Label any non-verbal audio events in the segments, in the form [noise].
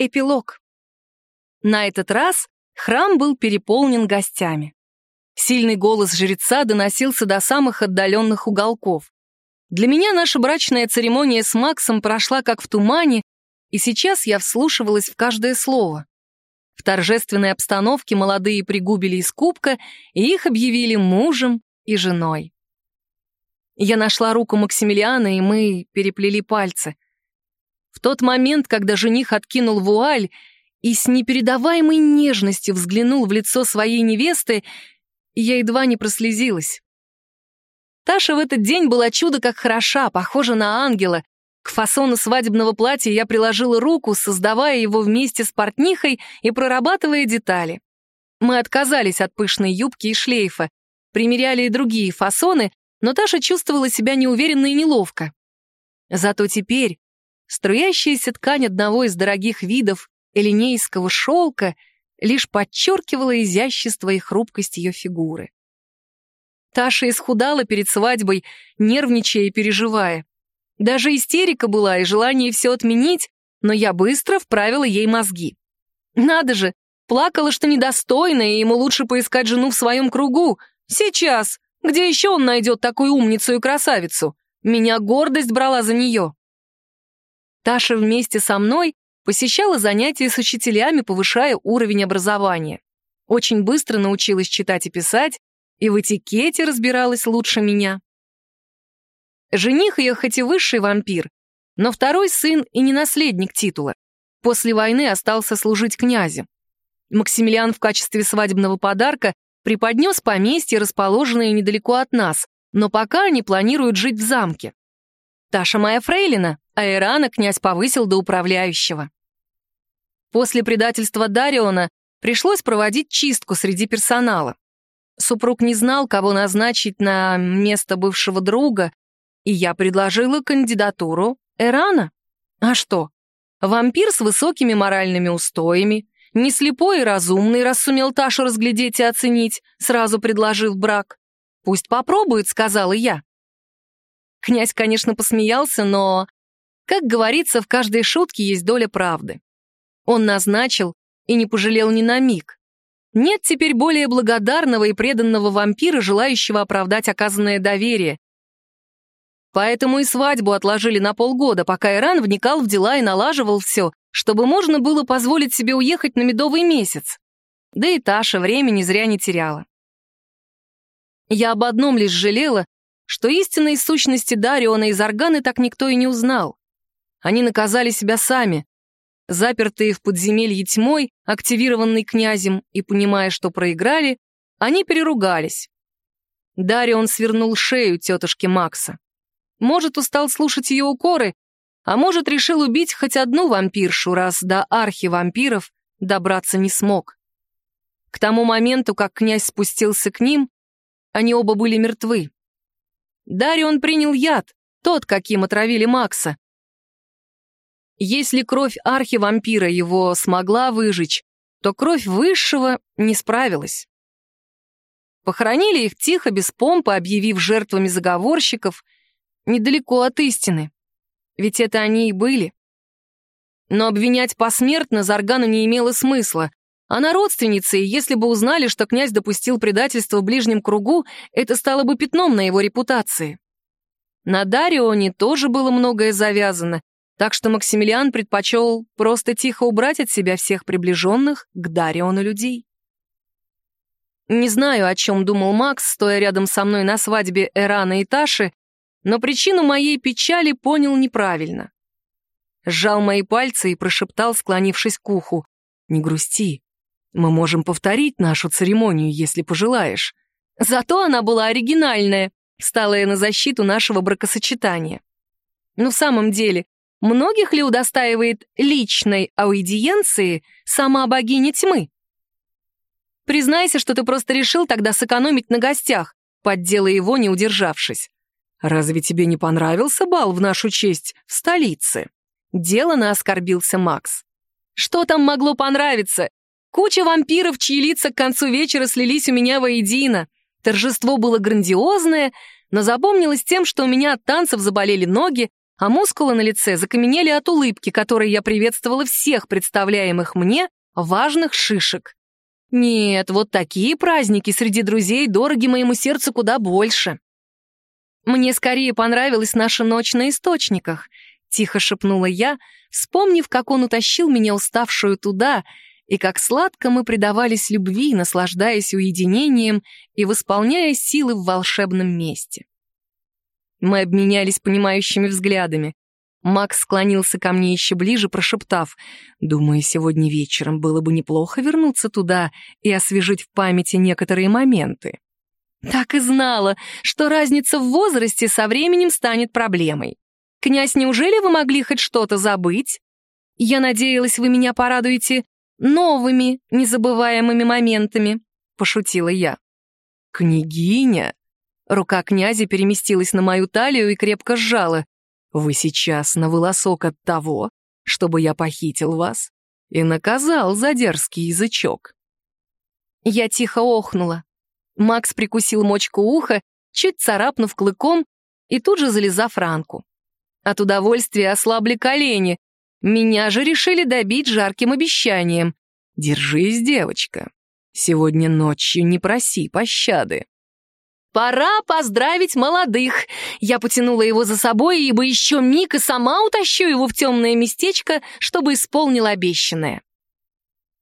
Эпилог. На этот раз храм был переполнен гостями. Сильный голос жреца доносился до самых отдаленных уголков. Для меня наша брачная церемония с Максом прошла как в тумане, и сейчас я вслушивалась в каждое слово. В торжественной обстановке молодые пригубили из кубка, и их объявили мужем и женой. Я нашла руку Максимилиана, и мы переплели пальцы — в тот момент, когда жених откинул вуаль и с непередаваемой нежностью взглянул в лицо своей невесты, я едва не прослезилась. Таша в этот день была чудо как хороша, похожа на ангела. К фасону свадебного платья я приложила руку, создавая его вместе с портнихой и прорабатывая детали. Мы отказались от пышной юбки и шлейфа, примеряли и другие фасоны, но Таша чувствовала себя неуверенно и неловко. Зато теперь, Струящаяся ткань одного из дорогих видов элинейского шелка лишь подчеркивала изящество и хрупкость ее фигуры. Таша исхудала перед свадьбой, нервничая и переживая. Даже истерика была и желание все отменить, но я быстро вправила ей мозги. Надо же, плакала, что недостойна, и ему лучше поискать жену в своем кругу. Сейчас! Где еще он найдет такую умницу и красавицу? Меня гордость брала за нее. Таша вместе со мной посещала занятия с учителями, повышая уровень образования. Очень быстро научилась читать и писать, и в этикете разбиралась лучше меня. Жених ее хоть и высший вампир, но второй сын и не наследник титула. После войны остался служить князю. Максимилиан в качестве свадебного подарка преподнес поместье, расположенное недалеко от нас, но пока они планируют жить в замке. Таша моя фрейлина, а Ирана князь повысил до управляющего. После предательства Дариона пришлось проводить чистку среди персонала. Супруг не знал, кого назначить на место бывшего друга, и я предложила кандидатуру Эрана. А что? Вампир с высокими моральными устоями, не слепой и разумный, раз сумел Ташу разглядеть и оценить, сразу предложив брак. «Пусть попробует», — сказала я. Князь, конечно, посмеялся, но, как говорится, в каждой шутке есть доля правды. Он назначил и не пожалел ни на миг. Нет теперь более благодарного и преданного вампира, желающего оправдать оказанное доверие. Поэтому и свадьбу отложили на полгода, пока Иран вникал в дела и налаживал все, чтобы можно было позволить себе уехать на медовый месяц. Да и Таша времени зря не теряла. Я об одном лишь жалела, что истинной сущности Дариона из Органы так никто и не узнал. Они наказали себя сами, запертые в подземелье тьмой, активированной князем, и, понимая, что проиграли, они переругались. Дарион свернул шею тетушки Макса. Может, устал слушать ее укоры, а может, решил убить хоть одну вампиршу, раз до архи-вампиров добраться не смог. К тому моменту, как князь спустился к ним, они оба были мертвы. Дарион принял яд, тот, каким отравили Макса. Если кровь архивампира его смогла выжечь, то кровь высшего не справилась. Похоронили их тихо, без помпы, объявив жертвами заговорщиков, недалеко от истины. Ведь это они и были. Но обвинять посмертно Заргану не имело смысла. Она родственница, и если бы узнали, что князь допустил предательство в ближнем кругу, это стало бы пятном на его репутации. На Дарионе тоже было многое завязано, так что Максимилиан предпочел просто тихо убрать от себя всех приближенных к Дариону людей. Не знаю, о чем думал Макс, стоя рядом со мной на свадьбе Эрана и Таши, но причину моей печали понял неправильно. Сжал мои пальцы и прошептал, склонившись к уху. «Не грусти, мы можем повторить нашу церемонию, если пожелаешь. Зато она была оригинальная, стала я на защиту нашего бракосочетания. Но в самом деле, многих ли удостаивает личной аудиенции сама богиня тьмы? Признайся, что ты просто решил тогда сэкономить на гостях, поддела его, не удержавшись. Разве тебе не понравился бал в нашу честь в столице? Делано оскорбился Макс. Что там могло понравиться? Куча вампиров, чьи лица к концу вечера слились у меня воедино. Торжество было грандиозное, но запомнилось тем, что у меня от танцев заболели ноги, а мускулы на лице закаменели от улыбки, которой я приветствовала всех представляемых мне важных шишек. Нет, вот такие праздники среди друзей дороги моему сердцу куда больше. Мне скорее понравилась наша ночь на источниках, тихо шепнула я, вспомнив, как он утащил меня уставшую туда, и как сладко мы предавались любви, наслаждаясь уединением и восполняя силы в волшебном месте. Мы обменялись понимающими взглядами. Макс склонился ко мне еще ближе, прошептав, «Думаю, сегодня вечером было бы неплохо вернуться туда и освежить в памяти некоторые моменты». Так и знала, что разница в возрасте со временем станет проблемой. «Князь, неужели вы могли хоть что-то забыть? Я надеялась, вы меня порадуете новыми, незабываемыми моментами», — пошутила я. «Княгиня!» Рука князя переместилась на мою талию и крепко сжала. «Вы сейчас на волосок от того, чтобы я похитил вас и наказал за дерзкий язычок». Я тихо охнула. Макс прикусил мочку уха, чуть царапнув клыком и тут же залезав ранку. От удовольствия ослабли колени. Меня же решили добить жарким обещанием. «Держись, девочка. Сегодня ночью не проси пощады». «Пора поздравить молодых!» Я потянула его за собой, ибо еще миг и сама утащу его в темное местечко, чтобы исполнил обещанное.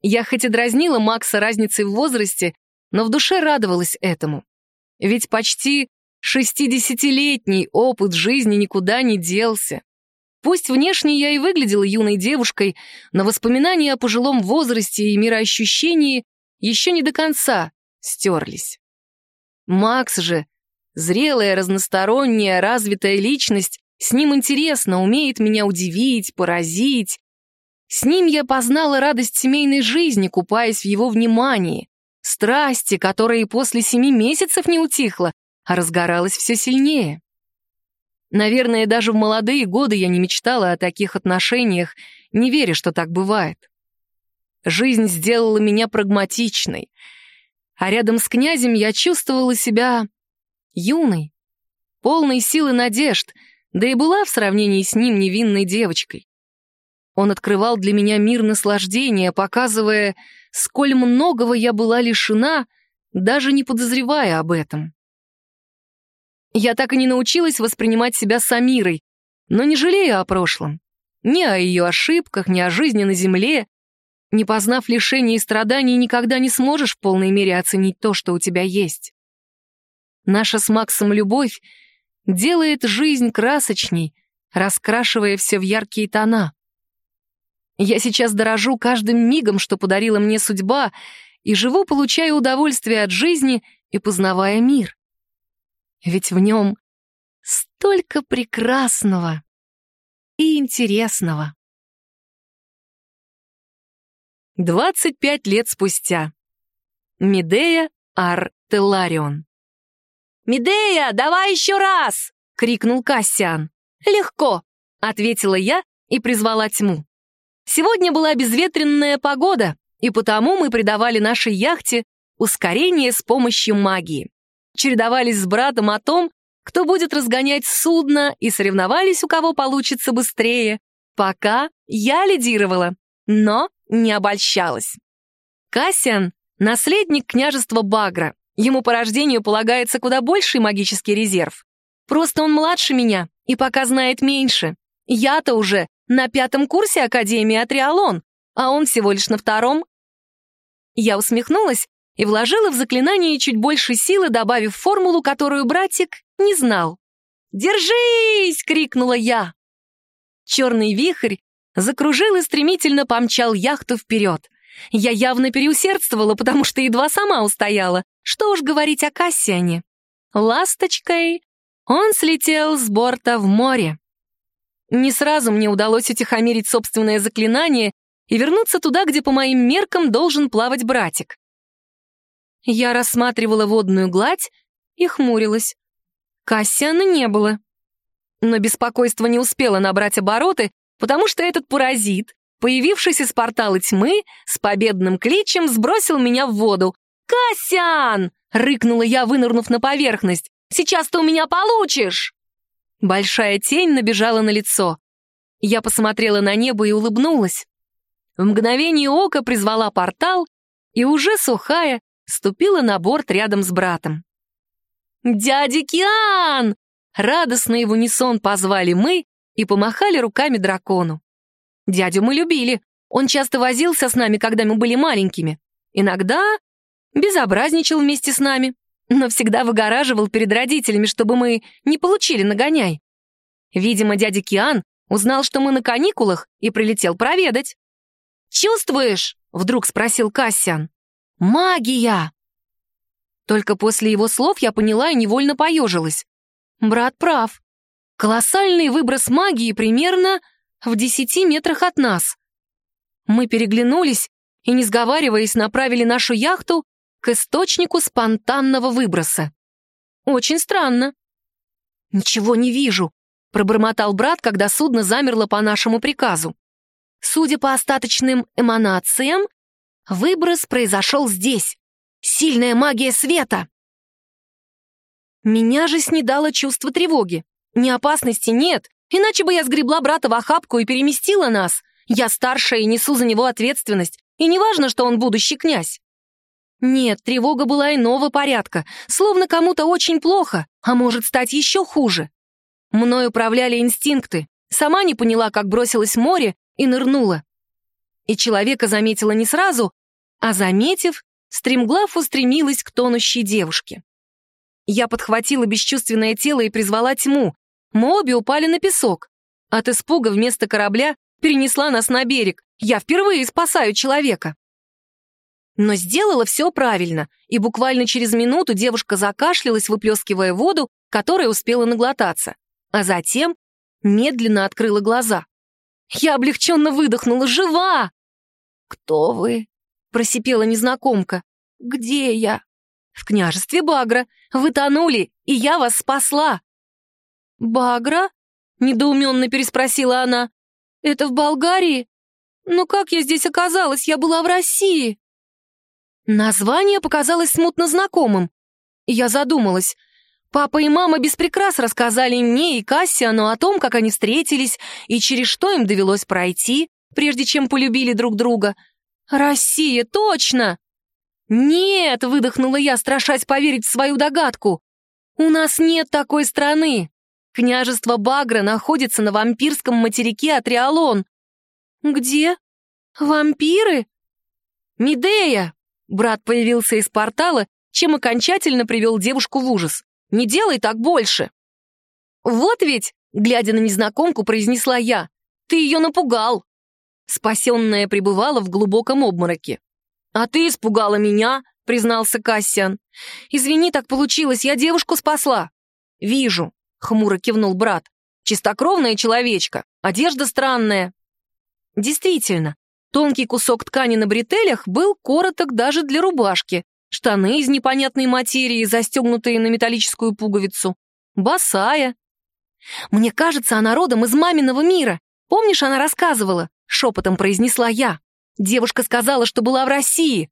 Я хоть и дразнила Макса разницей в возрасте, но в душе радовалась этому. Ведь почти шестидесятилетний опыт жизни никуда не делся. Пусть внешне я и выглядела юной девушкой, но воспоминания о пожилом возрасте и мироощущении еще не до конца стерлись. Макс же, зрелая, разносторонняя, развитая личность, с ним интересно, умеет меня удивить, поразить. С ним я познала радость семейной жизни, купаясь в его внимании, страсти, которая и после семи месяцев не утихла, а разгоралась все сильнее. Наверное, даже в молодые годы я не мечтала о таких отношениях, не веря, что так бывает. Жизнь сделала меня прагматичной — а рядом с князем я чувствовала себя юной, полной силы надежд, да и была в сравнении с ним невинной девочкой. Он открывал для меня мир наслаждения, показывая, сколь многого я была лишена, даже не подозревая об этом. Я так и не научилась воспринимать себя Самирой, но не жалею о прошлом. Ни о ее ошибках, ни о жизни на земле, не познав лишений и страданий, никогда не сможешь в полной мере оценить то, что у тебя есть. Наша с Максом любовь делает жизнь красочней, раскрашивая все в яркие тона. Я сейчас дорожу каждым мигом, что подарила мне судьба, и живу, получая удовольствие от жизни и познавая мир. Ведь в нем столько прекрасного и интересного. 25 лет спустя. Медея Артелларион. «Медея, давай еще раз!» — крикнул Кассиан. «Легко!» — ответила я и призвала тьму. Сегодня была безветренная погода, и потому мы придавали нашей яхте ускорение с помощью магии. Чередовались с братом о том, кто будет разгонять судно, и соревновались, у кого получится быстрее, пока я лидировала. Но не обольщалась. Кассиан — наследник княжества Багра. Ему по рождению полагается куда больший магический резерв. Просто он младше меня и пока знает меньше. Я-то уже на пятом курсе Академии Атриалон, а он всего лишь на втором. Я усмехнулась и вложила в заклинание чуть больше силы, добавив формулу, которую братик не знал. «Держись!» — крикнула я. Черный вихрь закружил и стремительно помчал яхту вперед. Я явно переусердствовала, потому что едва сама устояла. Что уж говорить о Кассиане. Ласточкой он слетел с борта в море. Не сразу мне удалось утихомирить собственное заклинание и вернуться туда, где по моим меркам должен плавать братик. Я рассматривала водную гладь и хмурилась. Кассиана не было. Но беспокойство не успело набрать обороты, потому что этот паразит, появившись из портала тьмы, с победным кличем сбросил меня в воду. «Касян!» — рыкнула я, вынырнув на поверхность. «Сейчас ты у меня получишь!» Большая тень набежала на лицо. Я посмотрела на небо и улыбнулась. В мгновение ока призвала портал и уже сухая ступила на борт рядом с братом. «Дядя Киан!» Радостно в унисон позвали мы и помахали руками дракону. Дядю мы любили. Он часто возился с нами, когда мы были маленькими. Иногда безобразничал вместе с нами, но всегда выгораживал перед родителями, чтобы мы не получили нагоняй. Видимо, дядя Киан узнал, что мы на каникулах, и прилетел проведать. «Чувствуешь?» — вдруг спросил Кассиан. «Магия!» Только после его слов я поняла и невольно поежилась. Брат прав. Колоссальный выброс магии примерно в десяти метрах от нас. Мы переглянулись и, не сговариваясь, направили нашу яхту к источнику спонтанного выброса. Очень странно. «Ничего не вижу», — пробормотал брат, когда судно замерло по нашему приказу. Судя по остаточным эманациям, выброс произошел здесь. Сильная магия света. Меня же снедало чувство тревоги. Ни опасности нет, иначе бы я сгребла брата в охапку и переместила нас. Я старшая и несу за него ответственность, и не важно, что он будущий князь. Нет, тревога была иного порядка, словно кому-то очень плохо, а может стать еще хуже. Мной управляли инстинкты. Сама не поняла, как бросилась в море и нырнула. И человека заметила не сразу, а заметив, стремглав устремилась к тонущей девушке. Я подхватила бесчувственное тело и призвала тьму. Мы обе упали на песок. От испуга вместо корабля перенесла нас на берег. Я впервые спасаю человека. Но сделала все правильно, и буквально через минуту девушка закашлялась, выплескивая воду, которая успела наглотаться. А затем медленно открыла глаза. Я облегченно выдохнула. «Жива!» «Кто вы?» — просипела незнакомка. «Где я?» «В княжестве Багра. Вы тонули, и я вас спасла». «Багра?» — недоуменно переспросила она. «Это в Болгарии? Но как я здесь оказалась? Я была в России». Название показалось смутно знакомым. Я задумалась. Папа и мама без рассказали мне и Кассиану о том, как они встретились и через что им довелось пройти, прежде чем полюбили друг друга. «Россия, точно!» «Нет!» — выдохнула я, страшась поверить в свою догадку. «У нас нет такой страны. Княжество Багра находится на вампирском материке Атриалон». «Где? Вампиры?» «Медея!» Брат появился из портала, чем окончательно привел девушку в ужас. «Не делай так больше!» «Вот ведь!» — глядя на незнакомку, произнесла я. «Ты ее напугал!» Спасенная пребывала в глубоком обмороке. «А ты испугала меня!» — признался Кассиан. «Извини, так получилось, я девушку спасла». «Вижу», — хмуро кивнул брат. «Чистокровная человечка, одежда странная». Действительно, Тонкий кусок ткани на бретелях был короток даже для рубашки, штаны из непонятной материи, застегнутые на металлическую пуговицу, босая. «Мне кажется, она родом из маминого мира. Помнишь, она рассказывала?» — шепотом произнесла я. Девушка сказала, что была в России.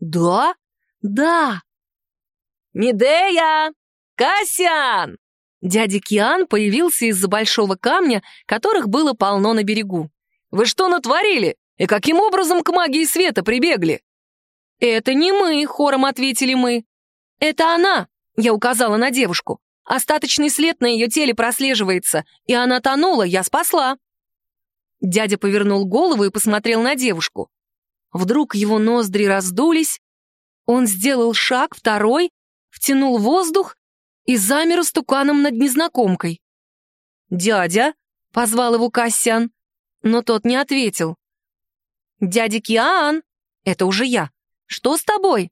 «Да? Да!» «Медея! Касян!» Дядя Киан появился из-за большого камня, которых было полно на берегу. «Вы что натворили? И каким образом к магии света прибегли?» «Это не мы», — хором ответили мы. «Это она», — я указала на девушку. «Остаточный след на ее теле прослеживается, и она тонула, я спасла». Дядя повернул голову и посмотрел на девушку. Вдруг его ноздри раздулись, он сделал шаг, второй, втянул воздух и замер стуканом над незнакомкой. «Дядя», — позвал его Кассиан, но тот не ответил. «Дядя Киан!» Это уже я. «Что с тобой?»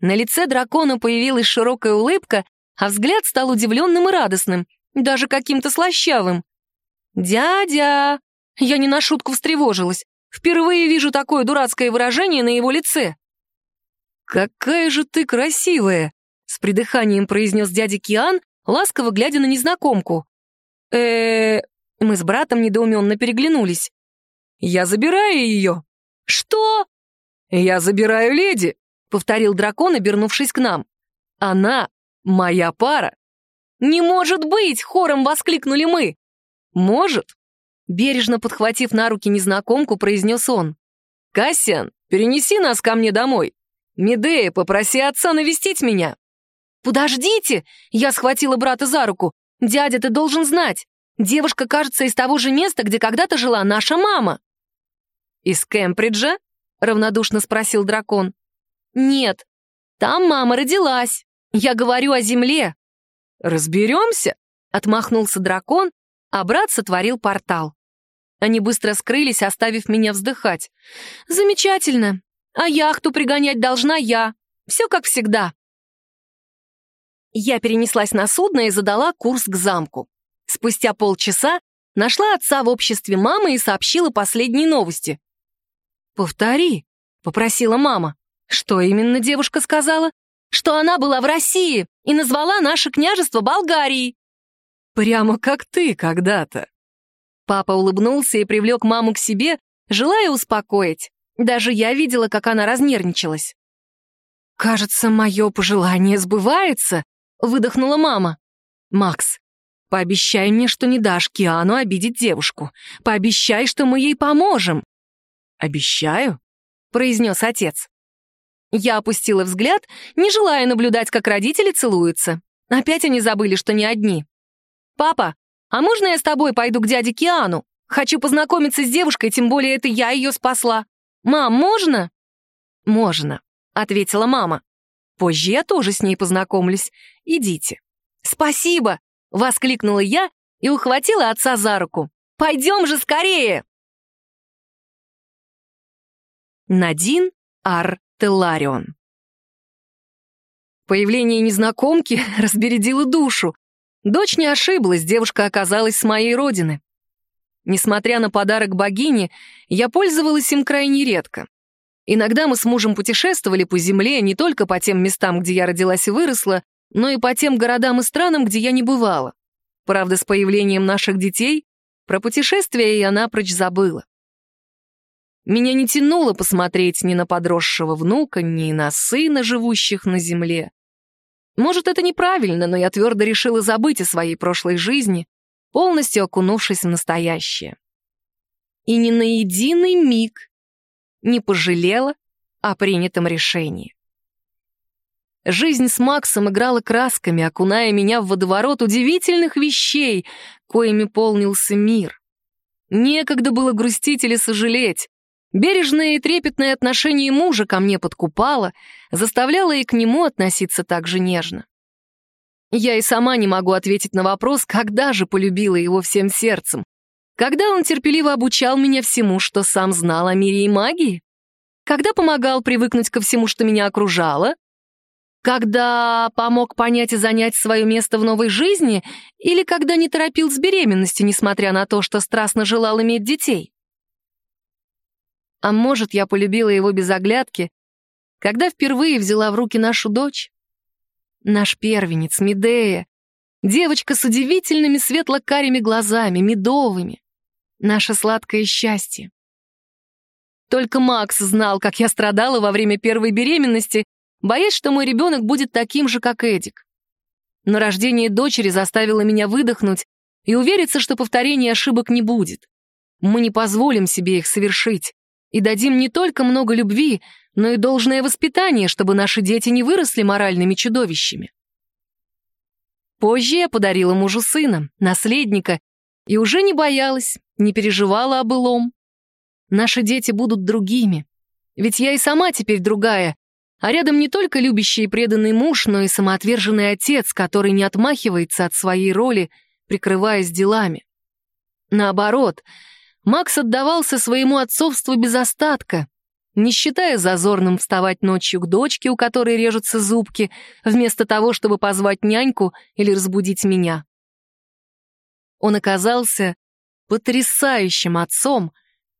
На лице дракона появилась широкая улыбка, а взгляд стал удивленным и радостным, даже каким-то слащавым. «Дядя!» Я не на шутку встревожилась. Впервые вижу такое дурацкое выражение на его лице. «Какая же ты красивая!» — с придыханием произнес дядя Киан, ласково глядя на незнакомку. э Мы с братом недоуменно переглянулись. Я забираю ее». «Что?» «Я забираю леди», — повторил дракон, обернувшись к нам. «Она моя пара». «Не может быть!» — хором воскликнули мы. «Может!» — бережно подхватив на руки незнакомку, произнес он. «Кассиан, перенеси нас ко мне домой. Медея, попроси отца навестить меня». «Подождите!» — я схватила брата за руку. «Дядя, ты должен знать. Девушка, кажется, из того же места, где когда-то жила наша мама». «Из Кембриджа?» — равнодушно спросил дракон. «Нет, там мама родилась. Я говорю о земле». «Разберемся?» — отмахнулся дракон, а брат сотворил портал. Они быстро скрылись, оставив меня вздыхать. «Замечательно. А яхту пригонять должна я. Все как всегда». Я перенеслась на судно и задала курс к замку. Спустя полчаса нашла отца в обществе мамы и сообщила последние новости. «Повтори», — попросила мама. Что именно девушка сказала? Что она была в России и назвала наше княжество Болгарией. Прямо как ты когда-то. Папа улыбнулся и привлек маму к себе, желая успокоить. Даже я видела, как она разнервничалась. «Кажется, мое пожелание сбывается», — выдохнула мама. «Макс, пообещай мне, что не дашь Киану обидеть девушку. Пообещай, что мы ей поможем». «Обещаю», — произнес отец. Я опустила взгляд, не желая наблюдать, как родители целуются. Опять они забыли, что не одни. «Папа, а можно я с тобой пойду к дяде Киану? Хочу познакомиться с девушкой, тем более это я ее спасла. Мам, можно?» «Можно», — ответила мама. «Позже я тоже с ней познакомлюсь. Идите». «Спасибо!» — воскликнула я и ухватила отца за руку. «Пойдем же скорее!» Надин Ар Телларион. Появление незнакомки [laughs] разбередило душу. Дочь не ошиблась, девушка оказалась с моей родины. Несмотря на подарок богини, я пользовалась им крайне редко. Иногда мы с мужем путешествовали по земле не только по тем местам, где я родилась и выросла, но и по тем городам и странам, где я не бывала. Правда, с появлением наших детей про путешествия я напрочь забыла. Меня не тянуло посмотреть ни на подросшего внука, ни на сына, живущих на земле. Может, это неправильно, но я твердо решила забыть о своей прошлой жизни, полностью окунувшись в настоящее. И ни на единый миг не пожалела о принятом решении. Жизнь с Максом играла красками, окуная меня в водоворот удивительных вещей, коими полнился мир. Некогда было грустить или сожалеть. Бережное и трепетное отношение мужа ко мне подкупало, заставляло и к нему относиться так же нежно. Я и сама не могу ответить на вопрос, когда же полюбила его всем сердцем. Когда он терпеливо обучал меня всему, что сам знал о мире и магии? Когда помогал привыкнуть ко всему, что меня окружало? Когда помог понять и занять свое место в новой жизни? Или когда не торопил с беременностью, несмотря на то, что страстно желал иметь детей? А может, я полюбила его без оглядки, когда впервые взяла в руки нашу дочь? Наш первенец, Медея, девочка с удивительными светло-карими глазами, медовыми. Наше сладкое счастье. Только Макс знал, как я страдала во время первой беременности, боясь, что мой ребенок будет таким же, как Эдик. Но рождение дочери заставило меня выдохнуть и увериться, что повторения ошибок не будет. Мы не позволим себе их совершить и дадим не только много любви, но и должное воспитание, чтобы наши дети не выросли моральными чудовищами. Позже я подарила мужу сына, наследника, и уже не боялась, не переживала о былом. Наши дети будут другими, ведь я и сама теперь другая, а рядом не только любящий и преданный муж, но и самоотверженный отец, который не отмахивается от своей роли, прикрываясь делами. Наоборот — Макс отдавался своему отцовству без остатка, не считая зазорным вставать ночью к дочке, у которой режутся зубки, вместо того, чтобы позвать няньку или разбудить меня. Он оказался потрясающим отцом,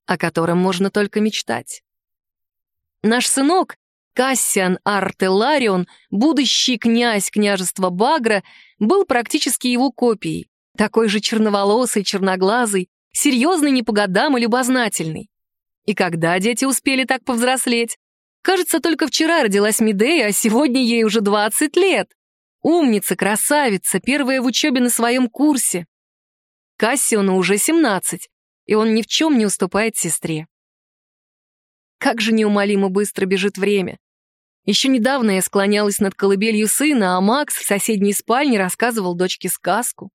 о котором можно только мечтать. Наш сынок, Кассиан Артеларион, будущий князь княжества Багра, был практически его копией, такой же черноволосый, черноглазый, серьезный не по годам и любознательный. И когда дети успели так повзрослеть? Кажется, только вчера родилась Медея, а сегодня ей уже 20 лет. Умница, красавица, первая в учебе на своем курсе. Кассиону уже 17, и он ни в чем не уступает сестре. Как же неумолимо быстро бежит время. Еще недавно я склонялась над колыбелью сына, а Макс в соседней спальне рассказывал дочке сказку.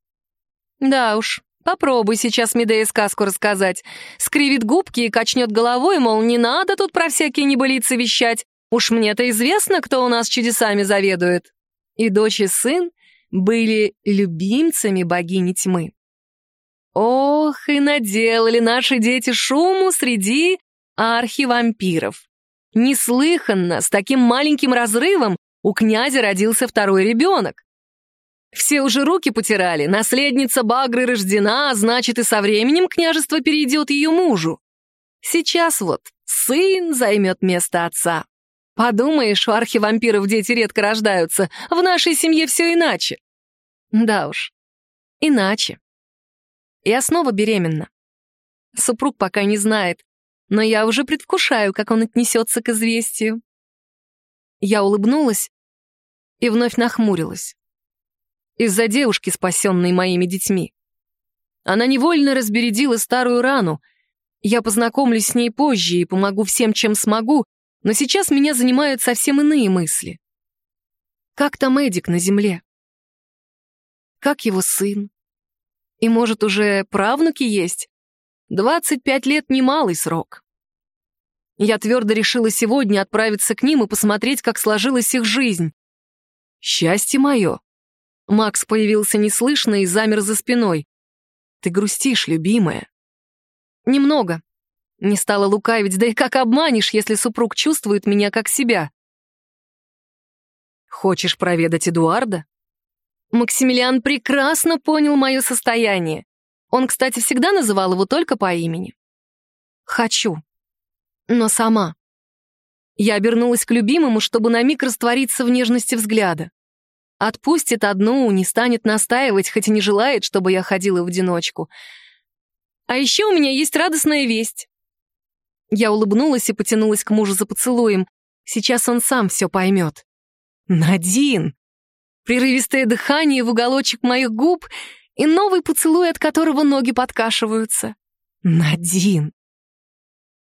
Да уж, попробуй сейчас Медее сказку рассказать. Скривит губки и качнет головой, мол, не надо тут про всякие небылицы вещать. Уж мне-то известно, кто у нас чудесами заведует. И дочь и сын были любимцами богини тьмы. Ох, и наделали наши дети шуму среди архивампиров. Неслыханно, с таким маленьким разрывом у князя родился второй ребенок. Все уже руки потирали, наследница Багры рождена, а значит и со временем княжество перейдет ее мужу. Сейчас вот сын займет место отца. Подумаешь, у архивампиров дети редко рождаются, в нашей семье все иначе. Да уж, иначе. Я снова беременна. Супруг пока не знает, но я уже предвкушаю, как он отнесется к известию. Я улыбнулась и вновь нахмурилась. Из-за девушки, спасенной моими детьми. Она невольно разбередила старую рану. Я познакомлюсь с ней позже и помогу всем, чем смогу, но сейчас меня занимают совсем иные мысли. Как там Эдик на земле? Как его сын? И, может, уже правнуки есть? Двадцать пять лет — немалый срок. Я твердо решила сегодня отправиться к ним и посмотреть, как сложилась их жизнь. Счастье мое. Макс появился неслышно и замер за спиной. Ты грустишь, любимая. Немного. Не стала лукавить, да и как обманешь, если супруг чувствует меня как себя. Хочешь проведать Эдуарда? Максимилиан прекрасно понял мое состояние. Он, кстати, всегда называл его только по имени. «Хочу. Но сама». Я обернулась к любимому, чтобы на миг раствориться в нежности взгляда. Отпустит одну, не станет настаивать, хоть и не желает, чтобы я ходила в одиночку. А еще у меня есть радостная весть. Я улыбнулась и потянулась к мужу за поцелуем. Сейчас он сам все поймет. «Надин!» прерывистое дыхание в уголочек моих губ и новый поцелуй, от которого ноги подкашиваются. Надин.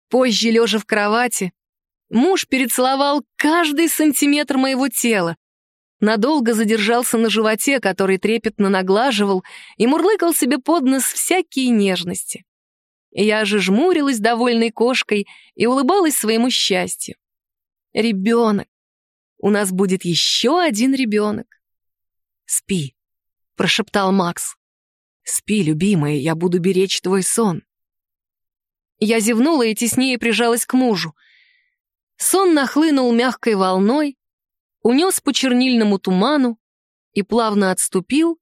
Позже, лежа в кровати, муж перецеловал каждый сантиметр моего тела, надолго задержался на животе, который трепетно наглаживал, и мурлыкал себе под нос всякие нежности. Я же жмурилась довольной кошкой и улыбалась своему счастью. Ребенок. У нас будет еще один ребенок. «Спи», — прошептал Макс. «Спи, любимая, я буду беречь твой сон». Я зевнула и теснее прижалась к мужу. Сон нахлынул мягкой волной, унес по чернильному туману и плавно отступил,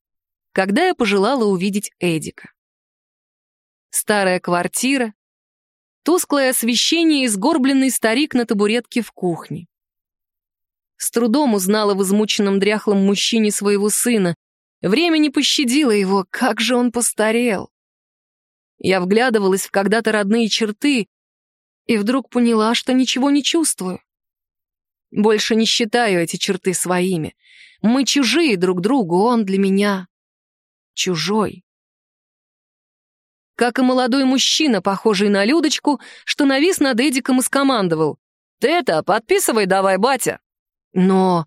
когда я пожелала увидеть Эдика. Старая квартира, тусклое освещение и сгорбленный старик на табуретке в кухне. С трудом узнала в измученном дряхлом мужчине своего сына. Время не пощадило его, как же он постарел. Я вглядывалась в когда-то родные черты и вдруг поняла, что ничего не чувствую. Больше не считаю эти черты своими. Мы чужие друг другу, он для меня чужой. Как и молодой мужчина, похожий на Людочку, что навис над Эдиком и скомандовал. «Ты это, подписывай давай, батя!» Но...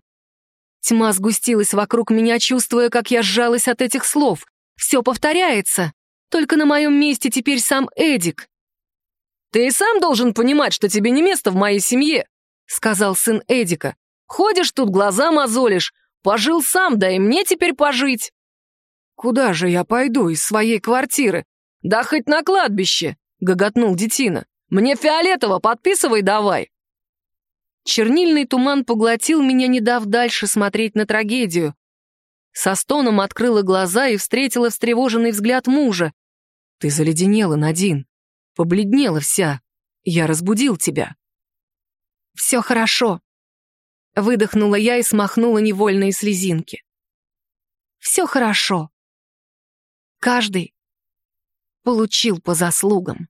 Тьма сгустилась вокруг меня, чувствуя, как я сжалась от этих слов. Все повторяется. Только на моем месте теперь сам Эдик. «Ты и сам должен понимать, что тебе не место в моей семье», — сказал сын Эдика. «Ходишь тут, глаза мозолишь. Пожил сам, да и мне теперь пожить». «Куда же я пойду из своей квартиры?» «Да хоть на кладбище», — гоготнул детина. «Мне фиолетово подписывай давай». Чернильный туман поглотил меня, не дав дальше смотреть на трагедию. Со стоном открыла глаза и встретила встревоженный взгляд мужа. «Ты заледенела, Надин. Побледнела вся. Я разбудил тебя». «Все хорошо», — выдохнула я и смахнула невольные слезинки. «Все хорошо. Каждый получил по заслугам».